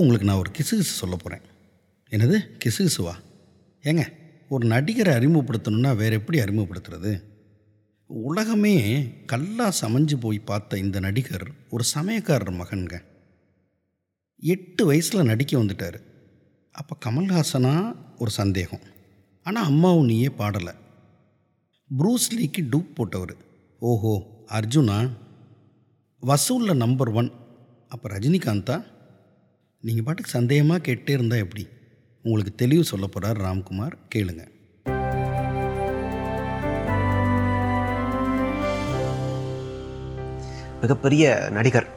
உங்களுக்கு நான் ஒரு கிசுகிசு சொல்ல போகிறேன் என்னது? கிசுகிசுவா? ஏங்க ஒரு நடிகரை அறிமுகப்படுத்தணுன்னா வேறு எப்படி அறிமுகப்படுத்துறது? உலகமே கல்லா சமைஞ்சு போய் பார்த்த இந்த நடிகர் ஒரு சமயக்காரர் மகன்க எட்டு வயசில் நடிக்க வந்துட்டார். அப்போ கமல்ஹாசனா ஒரு சந்தேகம். ஆனால் அம்மாவும் நீயே பாடலை. ப்ரூஸ்லிக்கு டூப் போட்டவர். ஓஹோ அர்ஜுனா? வசூலில் நம்பர் ஒன். அப்போ ரஜினிகாந்தா? நீங்கள் பாட்டுக்கு சந்தேகமாக கேட்டே இருந்தால் எப்படி? உங்களுக்கு தெளிவு சொல்ல போகிறார் ராம்குமார். கேளுங்க. மிகப்பெரிய நடிகர்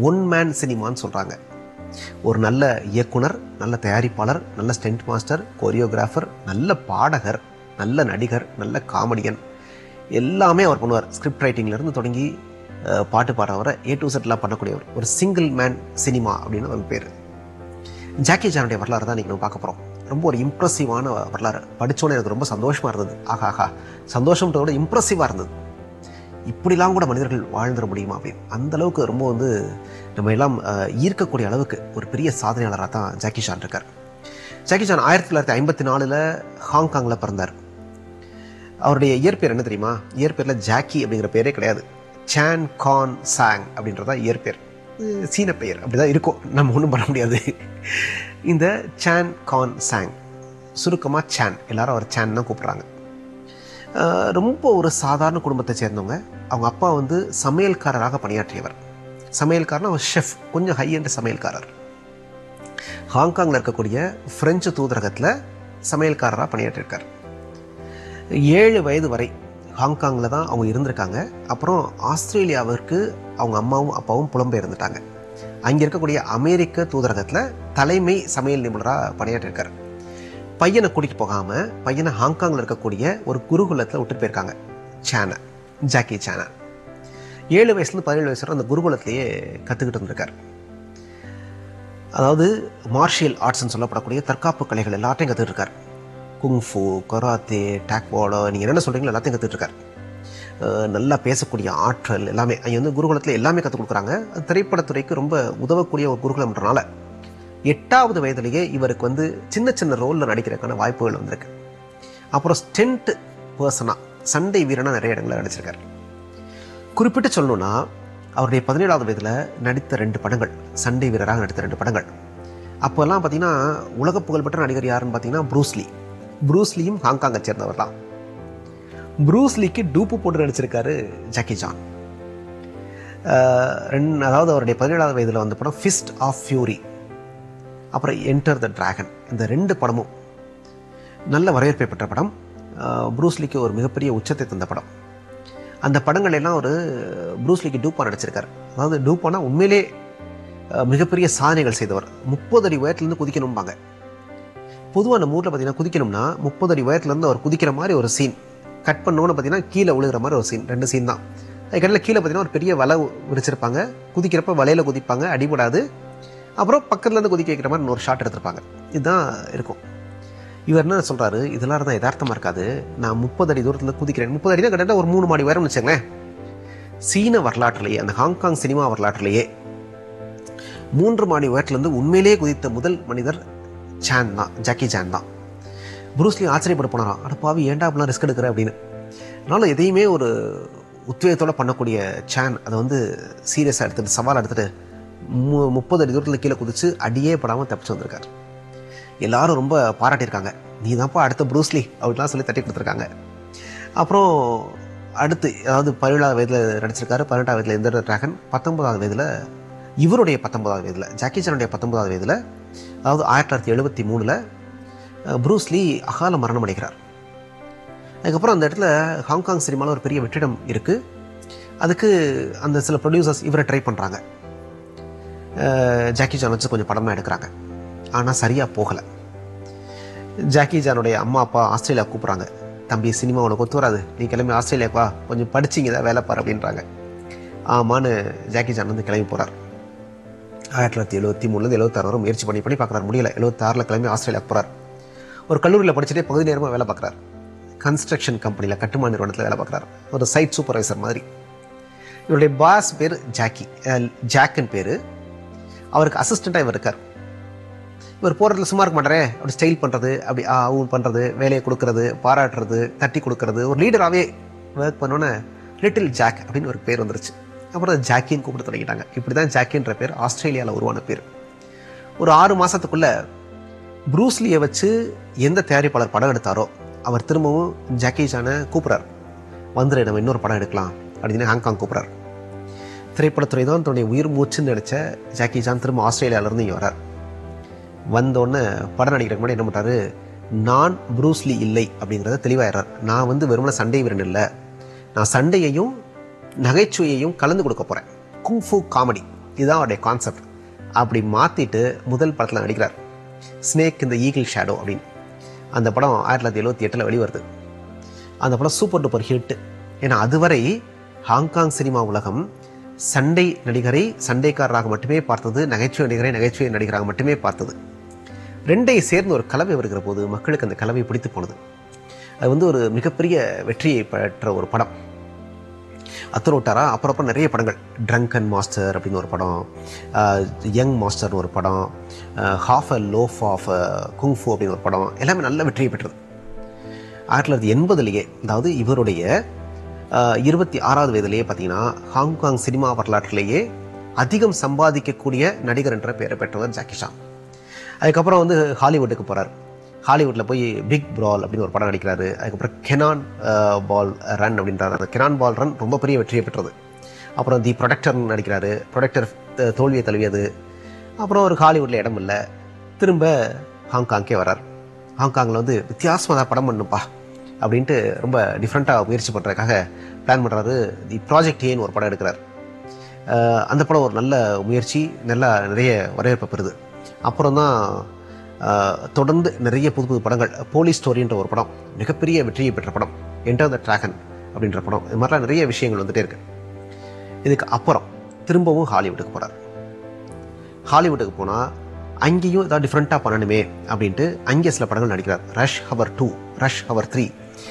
ஒன் மேன் சினிமான்னு சொல்கிறாங்க ஒரு நல்ல இயக்குனர் நல்ல தயாரிப்பாளர் நல்ல ஸ்டென்ட் மாஸ்டர் கோரியோகிராஃபர் நல்ல பாடகர் நல்ல நடிகர் நல்ல காமெடியன் எல்லாமே அவர் பண்ணுவார். ஸ்கிரிப்ட் ரைட்டிங்லேருந்து தொடங்கி பாட்டு பாடுறவரை ஏ டு செட்லாம் பண்ணக்கூடியவர். ஒரு சிங்கிள் மேன் சினிமா அப்படின்னு அவர் பேர். ஜாக்கி ஜானுடைய வரலாறு தான் இன்றைக்கி நம்ம பார்க்க போகிறோம் ரொம்ப ஒரு இம்ப்ரெசிவான வரலாறு. படித்தோன்னே எனக்கு ரொம்ப சந்தோஷமாக இருந்தது. ஆஹா ஆஹா. சந்தோஷம்ன்றத விட இம்ப்ரெசிவாக இருந்தது. இப்படிலாம் கூட மனிதர்கள் வாழ்ந்துட முடியுமா அப்படின்னு. அந்தளவுக்கு ரொம்ப வந்து நம்ம எல்லாம் ஈர்க்கக்கூடிய அளவுக்கு ஒரு பெரிய சாதனையாளராக தான் ஜாக்கி ஷான் இருக்கார். ஜாக்கி ஷான் ஆயிரத்தி தொள்ளாயிரத்தி ஐம்பத்தி நாலில் ஹாங்காங்கில் பிறந்தார். அவருடைய இயற்பெயர் என்ன தெரியுமா? இயற்பெயரில் ஜாக்கி அப்படிங்கிற பேரே கிடையாது. சான் கான் சாங் அப்படின்றதா இயற்பெயர். சீன பெயர். அப்படிதான் இருக்கும். நம்ம ஒன்றும் பண்ண முடியாது. இந்த சான் கான் சாங் சுருக்கமாக சான் எல்லாரும் அவர் சான் தான் கூப்பிட்றாங்க. ரொம்ப ஒரு சாதாரண குடும்பத்தை சேர்ந்தவங்க. அவங்க அப்பா வந்து சமையல்காரராக பணியாற்றியவர். சமையல்காரனா அவர் ஷெஃப் கொஞ்சம் ஹை சமையல்காரர். ஹாங்காங்கில் இருக்கக்கூடிய ஃப்ரெஞ்சு தூதரகத்தில் சமையல்காரராக பணியாற்றியிருக்கார். ஏழு வயது வரை ஹாங்காங்கில் தான் அவங்க இருந்திருக்காங்க. அப்புறம் ஆஸ்திரேலியாவிற்கு அவங்க அம்மாவும் அப்பாவும் புலம்பெயர்ந்துட்டாங்க அங்கே இருக்கக்கூடிய அமெரிக்க தூதரகத்தில் தலைமை சமையல் நிபுணராக பணியாற்றிருக்கார். பையனை கூட்டிகிட்டு போகாமல் பையனை ஹாங்காங்கில் இருக்கக்கூடிய ஒரு குருகுலத்தில் விட்டு போயிருக்காங்க. சேனை ஜாக்கி சேனை. ஏழு வயசுலேருந்து பதினேழு வயசு வரை அந்த குருகுலத்திலேயே கற்றுக்கிட்டு இருந்திருக்கார் அதாவது மார்ஷியல் ஆர்ட்ஸ்னு சொல்லப்படக்கூடிய தற்காப்பு கலைகள் எல்லாத்தையும் கற்றுக்கிட்டு இருக்கார். குங்ஃபு கராத்தே டேக்வாடோ நீங்கள் என்னென்ன சொல்கிறீங்களோ எல்லாத்தையும் கற்றுட்ருக்காரு நல்லா பேசக்கூடிய ஆற்றல் எல்லாமே அங்கே வந்து குருகுலத்தில் எல்லாமே கற்றுக் கொடுக்குறாங்க. அது திரைப்படத்துறைக்கு ரொம்ப உதவக்கூடிய ஒரு குருகுலம்ன்றனால எட்டாவது வயதிலேயே இவருக்கு வந்து சின்ன சின்ன ரோலில் நடிக்கிறதுக்கான வாய்ப்புகள் வந்திருக்கு. அப்புறம் ஸ்டென்ட் பர்சனாக சண்டை வீரனாக நிறைய இடங்களில் நடிச்சிருக்காரு. குறிப்பிட்டு சொல்லணும்னா அவருடைய பதினேழாவது வயதில் நடித்த ரெண்டு படங்கள் சண்டை வீரராக நடித்த ரெண்டு படங்கள். அப்போல்லாம் பார்த்தீங்கன்னா உலக புகழ்பெற்ற நடிகர் யாருன்னு பார்த்தீங்கன்னா ப்ரூஸ்லி ப்ரூஸ்லியும் ஹாங்காங்கை சேர்ந்தவர் தான் ப்ரூஸ்லிக்கு டூப்பு போட்டு நடிச்சிருக்காரு ஜாக்கி ஜான் ரெண்டு அதாவது அவருடைய பதினேழாவது வயதில் வந்த படம் ஃபிஸ்ட் ஆஃப் ஃபியூரி அப்புறம் என்டர் த டிராகன் இந்த ரெண்டு படமும் நல்ல வரவேற்பை பெற்ற படம். ப்ரூஸ்லிக்கு ஒரு மிகப்பெரிய உச்சத்தை தந்த படம். அந்த படங்கள் எல்லாம் ஒரு ப்ரூஸ்லிக்கு டூப்பா நடிச்சிருக்காரு. அதாவது டூப்பானா உண்மையிலே மிகப்பெரிய சாதனைகள் செய்தவர். முப்பது அடி உயரத்துலேருந்து குதிக்கணும்பாங்க. பொதுவாக நம்ம ஊரில் பார்த்தீங்கன்னா குதிக்கணும்னா முப்பது அடி உயரத்துலேருந்து அவர் குதிக்கிற மாதிரி ஒரு சீன் கட் பண்ணோன்னு பார்த்தீங்கன்னா கீழே விழுகிற மாதிரி ஒரு சீன் ரெண்டு சீன் தான். அதுக்கடையில் கீழே பார்த்தீங்கன்னா ஒரு பெரிய வலை விரிச்சிருப்பாங்க. குதிக்கிறப்ப வலையில் குதிப்பாங்க அடிபடாது. அப்புறம் பக்கத்துலேருந்து குதிக்க வைக்கிற மாதிரி இன்னொரு ஷாட் எடுத்திருப்பாங்க. இதுதான் இருக்கும். இவர் என்ன சொல்கிறாரு இதெல்லாம் இருந்தால் யதார்த்தமாக இருக்காது. நான் முப்பது அடி தூரத்தில் குதிக்கிறேன். முப்பது அடி தான் கிட்டத்தட்ட ஒரு மூணு மாடி உயரம்னு வச்சுங்களேன் சீன வரலாற்றுலேயே அந்த ஹாங்காங் சினிமா வரலாற்றுலேயே மூன்று மாடி உயரத்துலேருந்து உண்மையிலேயே குதித்த முதல் மனிதர் சான் தான் ஜாக்கி ஜான் தான். ப்ரூஸ்லி ஆச்சரியப்பட போனாராம் அட பாவி ஏன்டா அப்படிலாம் ரிஸ்க் எடுக்கிற? அப்படின்னு. அதனால எதையுமே ஒரு உத்வேகத்தோடு பண்ணக்கூடிய சான் அதை வந்து சீரியஸாக எடுத்துட்டு சவால் எடுத்துட்டு மு முப்பது அடி தூரத்தில் கீழே குதிச்சு அடியே படாமல் தப்பிச்சு வந்திருக்கார். எல்லாரும் ரொம்ப பாராட்டியிருக்காங்க. நீ தான்ப்பா அடுத்த ப்ரூஸ்லி அப்படிலாம் சொல்லி தட்டி கொடுத்துருக்காங்க. அப்புறம் அடுத்து அதாவது பதினேழாவது வயதில் நடிச்சிருக்காரு பதினெட்டாவது வயதில் எந்த டிராகன் பத்தொன்பதாவது வயதில் இவருடைய பத்தொன்பதாவது வயதில் ஜாக்கி சானுடைய பத்தொன்பதாவது வயதில் அதாவது ஆயிரத்தி தொள்ளாயிரத்தி எழுபத்தி மூணில் ப்ரூஸ்லி அகால மரணம் அடைகிறார் அதுக்கப்புறம் அந்த இடத்துல ஹாங்காங் சினிமாவில் ஒரு பெரிய வெற்றிடம் இருக்குது அதுக்கு அந்த சில ப்ரொடியூசர்ஸ் இவரை ட்ரை பண்ணுறாங்க ஜாக்கி ஜான் வச்சு கொஞ்சம் படமாக எடுக்கிறாங்க. ஆனால் சரியாக போகலை. ஜாக்கி ஜானுடைய அம்மா அப்பா ஆஸ்திரேலியா கூப்பிட்றாங்க. தம்பி சினிமா உனக்கு ஒத்து வராது. நீ கிளம்பி ஆஸ்திரேலியாக்கு வா. கொஞ்சம் படிச்சிங்க தான் வேலை பாரு அப்படின்றாங்க. ஆமான்னு ஜாக்கி ஜான் வந்து கிளம்பி போகிறார் ஆயிரத்தி தொள்ளாயிரத்தி எழுபத்தி மூணுலேருந்து எழுபத்தாறு வரை முயற்சி பண்ணி பண்ணி பார்க்குறாரு. முடியல. எழுபத்தாறில் கிளம்பி ஆஸ்திரேலியாவுக்கு போகிறார் ஒரு கல்லூரியில் படிச்சுட்டே பகுதி நேரமாக வேலை பார்க்குறாரு. கன்ஸ்ட்ரக்ஷன் கம்பெனியில் கட்டுமான நிறுவனத்தில் வேலை பார்க்குறாரு. ஒரு சைட் சூப்பர்வைசர் மாதிரி. இவருடைய பாஸ் பேர் ஜாக்கி. அஹ், ஜாக்குன்னு பேர். அவருக்கு அசிஸ்டண்ட்டாக இவர் இருக்கார். இவர் போகிறதுல சும்மா இருக்க மாட்டாரே. அப்படி ஸ்டைல் பண்ணுறது அப்படி அவங்க பண்ணுறது வேலையை கொடுக்கறது பாராட்டுறது தட்டி கொடுக்கறது. ஒரு லீடராகவே ஒர்க் பண்ணோன்னே லிட்டில் ஜாக் அப்படின்னு ஒரு பேர் வந்துருச்சு. அப்புறம் ஜாக்கின்னு கூப்பிட தொடங்கிட்டாங்க. இப்படி தான் ஜாக்கின்ற பேர் ஆஸ்திரேலியாவில் உருவான பேர். ஒரு ஆறு மாதத்துக்குள்ள ப்ரூஸ்லியை வச்சு எந்த தயாரிப்பாளர் படம் எடுத்தாரோ அவர் திரும்பவும் ஜாக்கி சானை கூப்பிட்றாரு. வந்துரு நம்ம இன்னொரு படம் எடுக்கலாம் அப்படின்னு ஹாங்காங் கூப்பிட்றார். திரைப்படத்துறை தான் தன்னுடைய உயிர் மூச்சுன்னு நினச்ச ஜாக்கி ஜான் திரும்ப ஆஸ்திரேலியாவிலேருந்து இங்கே வரார் வந்தோடனே படம் நடிக்கிறதுக்கு முன்னாடி என்ன பண்ணுறாரு நான் ப்ரூஸ்லி இல்லை அப்படிங்கிறத தெளிவாயிடுறார். நான் வந்து வெறுமனே சண்டை வீரன் இல்லை. நான் சண்டையையும் நகைச்சுவையையும் கலந்து கொடுக்க போகிறேன் குங்ஃபு காமெடி இதுதான் அவருடைய கான்செப்ட் அப்படி மாற்றிட்டு முதல் படத்தில் நடிக்கிறார். ஸ்னேக் இந்த ஈகிள் ஷேடோ அப்படின்னு. அந்த படம் ஆயிரத்தி தொள்ளாயிரத்தி எழுபத்தி எட்டில் வெளிவருது. அந்த படம் சூப்பர் டூப்பர் ஹிட்டு ஏன்னா அதுவரை ஹாங்காங் சினிமா உலகம் சண்டை நடிகரை சண்டைக்காரராக மட்டுமே பார்த்தது நகைச்சுவை நடிகரை நகைச்சுவை நடிகராக மட்டுமே பார்த்தது. ரெண்டை சேர்ந்து ஒரு கலவை வருகிற போது மக்களுக்கு அந்த கலவை பிடித்து போனது. அது வந்து ஒரு மிகப்பெரிய வெற்றியை பெற்ற ஒரு படம். அத்துரோட்டாரா அப்புறம் அப்புறம் நிறைய படங்கள். ட்ரங்கன் மாஸ்டர் அப்படின்னு ஒரு படம் யங் மாஸ்டர்னு ஒரு படம் Half a Loaf of Kung அப்படின்னு ஒரு படம். எல்லாமே நல்ல வெற்றியை பெற்றது. ஆயிரத்தி தொள்ளாயிரத்தி எண்பதுலேயே அதாவது இவருடைய இருபத்தி ஆறாவது வயதிலேயே பார்த்தீங்கன்னா ஹாங்காங் சினிமா வரலாற்றிலேயே அதிகம் சம்பாதிக்கக்கூடிய நடிகர் என்ற பெயரை பெற்றவர் ஜாக்கி அதுக்கப்புறம் வந்து ஹாலிவுட்டுக்கு போகிறார் ஹாலிவுட்டில் போய் பிக் ப்ரால் அப்படின்னு ஒரு படம் நடிக்கிறாரு. அதுக்கப்புறம் கெனான் பால் ரன் அப்படின்றாரு. அந்த கெனான் பால் ரன் ரொம்ப பெரிய வெற்றியை பெற்றது. அப்புறம் தி ப்ரொடக்டர்னு நடிக்கிறாரு. ப்ரொடக்டர் தோல்வியை தழுவியது. அப்புறம் ஒரு ஹாலிவுட்டில் இடம் இல்லை. திரும்ப ஹாங்காங்கே வரார் ஹாங்காங்கில் வந்து வித்தியாசமாக படம் பண்ணுப்பா அப்படின்ட்டு ரொம்ப டிஃப்ரெண்ட்டாக முயற்சி பண்ணுறதுக்காக பிளான் பண்ணுறாரு தி ப்ராஜெக்ட் ஏன்னு ஒரு படம் எடுக்கிறார். அந்த படம் ஒரு நல்ல முயற்சி நல்லா நிறைய வரவேற்பு பெறுது. அப்புறம் தான் தொடர்ந்து நிறைய புது புது படங்கள் போலீஸ் ஸ்டோரின்ற ஒரு படம் மிகப்பெரிய வெற்றியை பெற்ற படம் என்டர் த ட்ராகன் அப்படின்ற படம் இது மாதிரிலாம் நிறைய விஷயங்கள் வந்துட்டே இருக்கு. இதுக்கு அப்புறம் திரும்பவும் ஹாலிவுட்டுக்கு போகிறார் ஹாலிவுட்டுக்கு போனால் அங்கேயும் ஏதாவது டிஃப்ரெண்ட்டாக பண்ணணுமே அப்படின்ட்டு அங்கே சில படங்கள் நடிக்கிறார். Rush Hour two Rush Hour three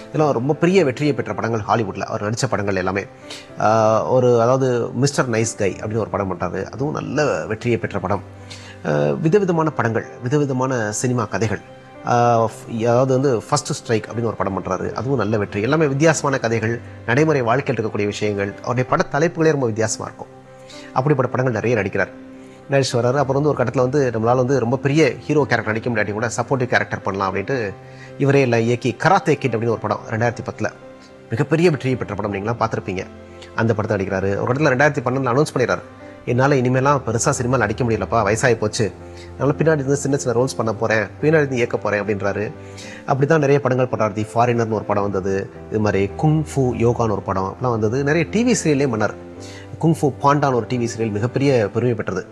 இதெல்லாம் ரொம்ப பெரிய வெற்றியை பெற்ற படங்கள் ஹாலிவுட்டில் அவர் நடித்த படங்கள் எல்லாமே. ஒரு அதாவது மிஸ்டர் நைஸ் கை அப்படின்னு ஒரு படம் பண்ணுறாரு அதுவும் நல்ல வெற்றியை பெற்ற படம். விதவிதமான படங்கள் விதவிதமான சினிமா கதைகள். அதாவது வந்து ஃபஸ்ட்டு ஸ்ட்ரைக் அப்படின்னு ஒரு படம் பண்ணுறாரு அதுவும் நல்ல வெற்றி. எல்லாமே வித்தியாசமான கதைகள் நடைமுறை வாழ்க்கையில் இருக்கக்கூடிய விஷயங்கள். அவருடைய பட தலைப்புகளே ரொம்ப வித்தியாசமாக இருக்கும். அப்படிப்பட்ட படங்கள் நிறைய நடிக்கிறார். நடிச்சு வர்றாரு. அப்புறம் வந்து ஒரு கட்டத்தில் வந்து நம்மளால் வந்து ரொம்ப பெரிய ஹீரோ கேரக்டர் நடிக்க முடியாட்டி கூட சப்போர்ட்டிவ் கேரக்டர் பண்ணலாம் அப்படின்ட்டு இவரே எல்லாம் இயக்கி கராத்தே கிட் அப்படின்னு ஒரு படம் ரெண்டாயிரத்தி பத்தில். மிகப்பெரிய வெற்றியை பெற்ற படம் நீங்களாம் பார்த்துருப்பீங்க. அந்த படத்தை நடிக்கிறாரு. ஒரு இடத்துல ரெண்டாயிரத்தி பன்னெண்டில் அனௌன்ஸ் பண்ணிடுறாரு. என்னால் இனிமேலாம் பெருசாக சினிமா நடிக்க முடியலப்பா வயசாகி போச்சு. அதனால் பின்னாடி இருந்து சின்ன சின்ன ரோல்ஸ் பண்ண போகிறேன் பின்னாடி இருந்து இயக்க போகிறேன் அப்படின்றாரு. அப்படி தான் நிறைய படங்கள் பண்ணுறாரு தி ஃபாரினர்னு ஒரு படம் வந்தது. இது மாதிரி குங் ஃபு யோகான்னு ஒரு படம் அப்படிலாம் வந்தது. நிறைய டிவி சீரியல்லே பண்ணார். குங்ஃபு பாண்டான்னு ஒரு டிவி சீரியல் மிகப்பெரிய பெருமை பெற்றது.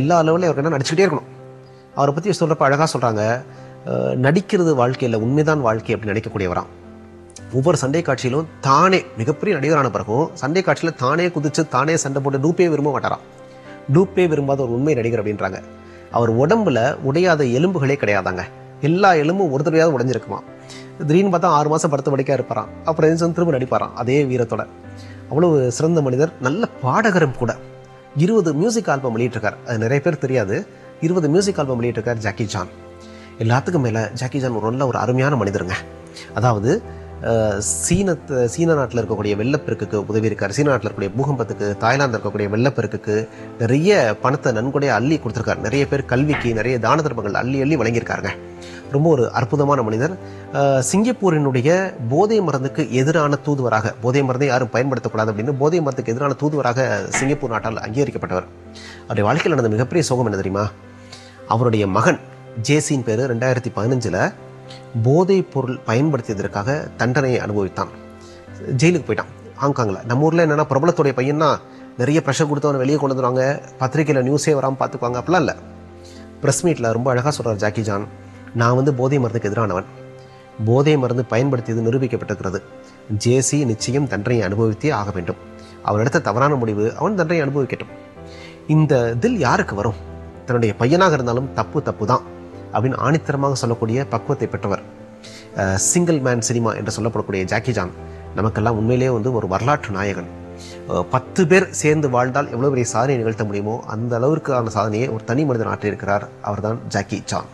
எல்லா லெவலில் அவருக்கு என்ன நடிச்சுக்கிட்டே இருக்கணும். அவரை பற்றி சொல்கிறப்ப அழகாக சொல்கிறாங்க நடிக்கிறது வாழ்க்கையில் உண்மைதான் வாழ்க்கை அப்படின்னு நினைக்கக்கூடியவராம். ஒவ்வொரு சண்டை காட்சியிலும் தானே மிகப்பெரிய நடிகரான பிறகும் சண்டை காட்சியில் தானே குதிச்சு தானே சண்டை போட்டு டூப்பே விரும்ப மாட்டாராம் டூப்பே விரும்பாத ஒரு உண்மை நடிகர் அப்படின்றாங்க. அவர் உடம்புல உடையாத எலும்புகளே கிடையாதாங்க. எல்லா எலும்பும் ஒரு தடவையாவது உடஞ்சிருக்குமா? திடீர்னு பார்த்தா ஆறு மாதம் படுத்து படிக்க இருப்பாராம். அப்புறம் எந்திரிச்சு திரும்ப நடிப்பாராம். அதே வீரத்தோட அவ்வளவு சிறந்த மனிதர் நல்ல பாடகரும் கூட. இருபது மியூசிக் ஆல்பம் வெளியிட்டிருக்கார். அது நிறைய பேர் தெரியாது. இருபது மியூசிக் ஆல்பம் வெளியிட்டிருக்கார் ஜாக்கி ஜான். எல்லாத்துக்கும் மேலே ஜாக்கி ஜான் ஒரு நல்ல ஒரு அருமையான மனிதருங்க. அதாவது அஹ், சீன நாட்டில் இருக்கக்கூடிய வெள்ளப்பெருக்குக்கு உதவி இருக்கார். சீன நாட்டில் இருக்கக்கூடிய பூகம்பத்துக்கு தாய்லாந்தில் இருக்கக்கூடிய வெள்ளப்பெருக்குக்கு நிறைய பணத்தை நன்கொடையாக அள்ளி கொடுத்துருக்காரு. நிறைய பேர் கல்விக்கு நிறைய தான தர்மங்கள் அள்ளி அள்ளி வழங்கியிருக்காருங்க. ரொம்ப ஒரு அற்புதமான மனிதர். சிங்கப்பூரினுடைய போதை மருந்துக்கு எதிரான தூதுவராக போதை மருந்தை யாரும் பயன்படுத்தக்கூடாது அப்படின்னு போதை மருந்துக்கு எதிரான தூதுவராக சிங்கப்பூர் நாட்டால் அங்கீகரிக்கப்பட்டவர். அவருடைய வாழ்க்கையில் நடந்த மிகப்பெரிய சோகம் என்ன தெரியுமா? அவருடைய மகன் ஜேசின் பேர் ரெண்டாயிரத்தி பதினஞ்சில் போதைப் பொருள் பயன்படுத்தியதற்காக தண்டனையை அனுபவித்தான். ஜெயிலுக்கு போயிட்டான். ஹாங்காங்கில் நம்ம ஊரில் என்னென்னா பிரபலத்துடைய பையன்னா நிறைய ப்ரெஷர் கொடுத்து அவனை வெளியே கொண்டு வந்துடுவாங்க பத்திரிக்கையில் நியூஸே வராமல் பார்த்துக்குவாங்க. அப்படிலாம் இல்லை. ப்ரெஸ் மீட்டில் ரொம்ப அழகாக சொல்கிறார் ஜாக்கி ஜான். நான் வந்து போதை மருந்துக்கு எதிரானவன். போதை மருந்து பயன்படுத்தியது நிரூபிக்கப்பட்டிருக்கிறது. ஜேசி நிச்சயம் தண்டனையை அனுபவித்தே ஆக வேண்டும். அவர் எடுத்த தவறான முடிவு அவன் தண்டனை அனுபவிக்கட்டும். இந்த தில் யாருக்கு வரும்? தன்னுடைய பையனாக இருந்தாலும் தப்பு தப்பு தான் அப்படின்னு ஆணித்தரமாக சொல்லக்கூடிய பக்குவத்தை பெற்றவர் சிங்கிள் மேன் சினிமா என்று சொல்லப்படக்கூடிய ஜாக்கி ஜான். நமக்கெல்லாம் உண்மையிலேயே வந்து ஒரு வரலாற்று நாயகன். பத்து பேர் சேர்ந்து வாழ்ந்தால் எவ்வளோ பெரிய சாதனையை நிகழ்த்த முடியுமோ அந்த அளவிற்கான சாதனையை ஒரு தனி மனிதன் ஆற்றியிருக்கிறார் அவர்தான் ஜாக்கி சான்